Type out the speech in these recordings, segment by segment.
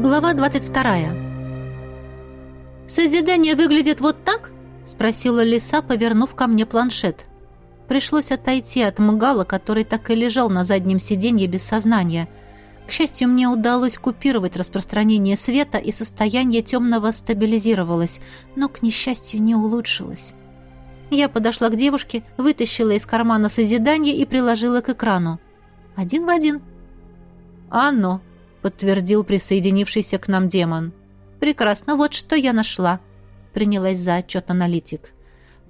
Глава 22. «Созидание выглядит вот так?» — спросила лиса, повернув ко мне планшет. Пришлось отойти от Мгала, который так и лежал на заднем сиденье без сознания. К счастью, мне удалось купировать распространение света, и состояние темного стабилизировалось, но, к несчастью, не улучшилось. Я подошла к девушке, вытащила из кармана созидание и приложила к экрану. Один в один. «Оно», — подтвердил присоединившийся к нам демон. «Прекрасно, вот что я нашла», — принялась за отчет аналитик.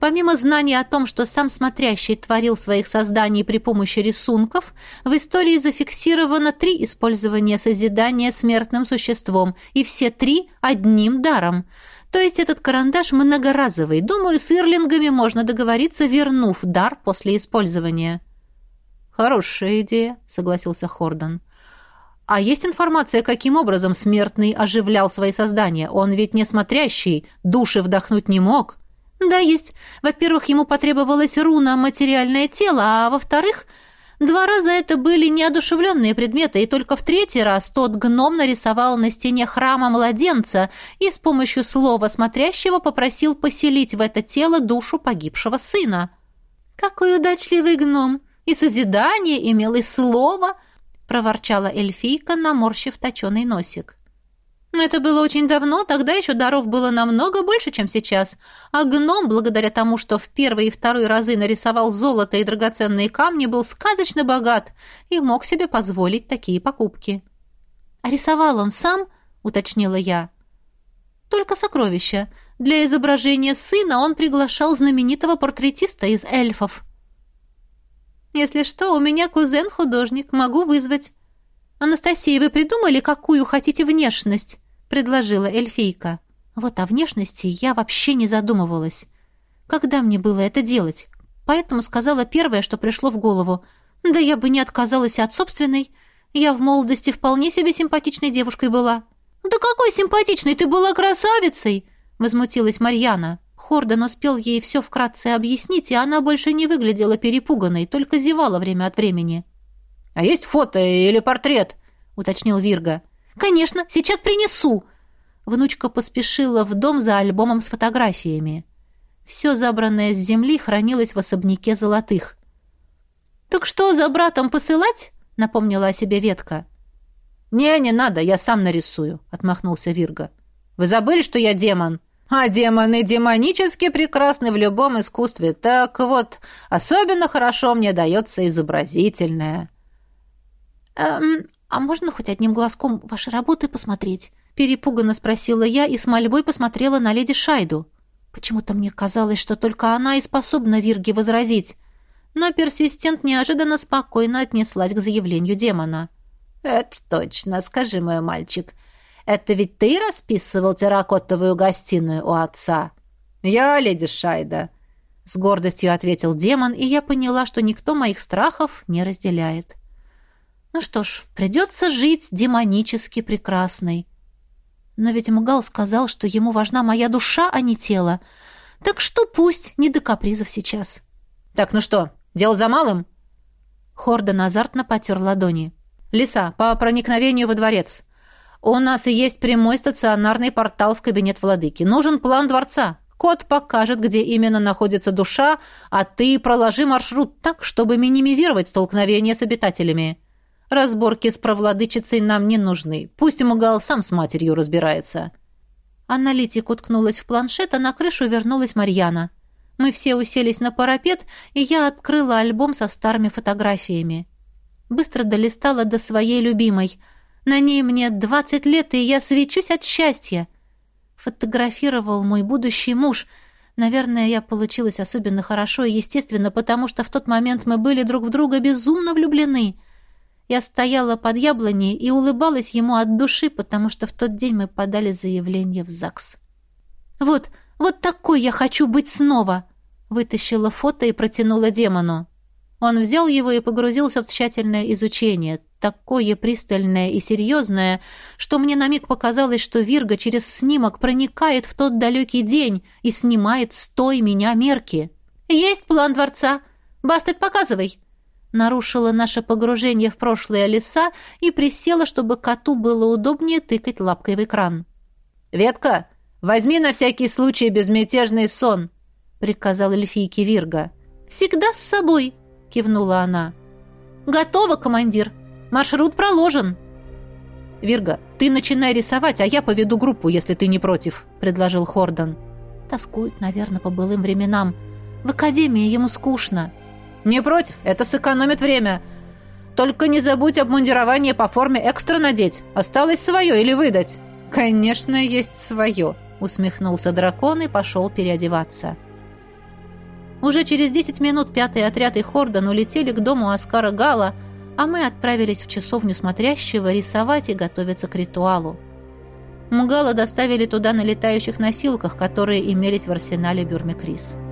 Помимо знания о том, что сам смотрящий творил своих созданий при помощи рисунков, в истории зафиксировано три использования созидания смертным существом, и все три одним даром. То есть этот карандаш многоразовый. Думаю, с ирлингами можно договориться, вернув дар после использования. «Хорошая идея», — согласился Хордон. А есть информация, каким образом смертный оживлял свои создания? Он ведь не смотрящий, души вдохнуть не мог. Да, есть. Во-первых, ему потребовалась руна материальное тело, а во-вторых, два раза это были неодушевленные предметы, и только в третий раз тот гном нарисовал на стене храма младенца и с помощью слова смотрящего попросил поселить в это тело душу погибшего сына. Какой удачливый гном! И созидание имел, и слово — проворчала эльфийка, наморщив точеный носик. Это было очень давно, тогда еще даров было намного больше, чем сейчас. А гном, благодаря тому, что в первый и второй разы нарисовал золото и драгоценные камни, был сказочно богат и мог себе позволить такие покупки. «А рисовал он сам?» — уточнила я. «Только сокровища. Для изображения сына он приглашал знаменитого портретиста из эльфов», если что, у меня кузен художник, могу вызвать. Анастасия, вы придумали, какую хотите внешность? предложила эльфийка. Вот о внешности я вообще не задумывалась. Когда мне было это делать? Поэтому сказала первое, что пришло в голову. Да я бы не отказалась от собственной. Я в молодости вполне себе симпатичной девушкой была. Да какой симпатичной ты была красавицей, возмутилась Марьяна. Хордон успел ей все вкратце объяснить, и она больше не выглядела перепуганной, только зевала время от времени. «А есть фото или портрет?» — уточнил Вирга. «Конечно, сейчас принесу!» Внучка поспешила в дом за альбомом с фотографиями. Все забранное с земли хранилось в особняке золотых. «Так что, за братом посылать?» — напомнила о себе ветка. «Не, не надо, я сам нарисую», — отмахнулся Вирга. «Вы забыли, что я демон?» А демоны демонически прекрасны в любом искусстве. Так вот, особенно хорошо мне дается изобразительное. «Эм, а можно хоть одним глазком ваши работы посмотреть?» Перепуганно спросила я и с мольбой посмотрела на леди Шайду. Почему-то мне казалось, что только она и способна Вирге возразить. Но персистент неожиданно спокойно отнеслась к заявлению демона. «Это точно, скажи, мой мальчик. Это ведь ты расписывал терракотовую гостиную у отца?» «Я, леди Шайда», — с гордостью ответил демон, и я поняла, что никто моих страхов не разделяет. «Ну что ж, придется жить демонически прекрасной». Но ведь Мгал сказал, что ему важна моя душа, а не тело. Так что пусть, не до капризов сейчас. «Так, ну что, дело за малым?» Хордон азартно потер ладони. «Лиса, по проникновению во дворец. У нас и есть прямой стационарный портал в кабинет владыки. Нужен план дворца. Код покажет, где именно находится душа, а ты проложи маршрут так, чтобы минимизировать столкновение с обитателями. Разборки с провладычицей нам не нужны. Пусть Мугал сам с матерью разбирается». Аналитик уткнулась в планшет, а на крышу вернулась Марьяна. Мы все уселись на парапет, и я открыла альбом со старыми фотографиями. Быстро долистала до своей любимой — на ней мне двадцать лет, и я свечусь от счастья. Фотографировал мой будущий муж. Наверное, я получилась особенно хорошо и естественно, потому что в тот момент мы были друг в друга безумно влюблены. Я стояла под яблоней и улыбалась ему от души, потому что в тот день мы подали заявление в ЗАГС. «Вот, вот такой я хочу быть снова!» Вытащила фото и протянула демону. Он взял его и погрузился в тщательное изучение, такое пристальное и серьезное, что мне на миг показалось, что Вирга через снимок проникает в тот далекий день и снимает с той меня мерки. «Есть план дворца! Бастет, показывай!» Нарушила наше погружение в прошлые леса и присела, чтобы коту было удобнее тыкать лапкой в экран. «Ветка, возьми на всякий случай безмятежный сон», — приказал эльфийке Вирга. «Всегда с собой», — кивнула она. «Готово, командир. Маршрут проложен». «Вирга, ты начинай рисовать, а я поведу группу, если ты не против», — предложил Хордон. «Тоскует, наверное, по былым временам. В академии ему скучно». «Не против, это сэкономит время. Только не забудь обмундирование по форме экстра надеть. Осталось свое или выдать?» «Конечно, есть свое», — усмехнулся дракон и пошел переодеваться. Уже через десять минут пятый отряд и Хордон улетели к дому Оскара Гала, а мы отправились в часовню смотрящего рисовать и готовиться к ритуалу. Мгала доставили туда на летающих носилках, которые имелись в арсенале Бюрмекрис. Крис.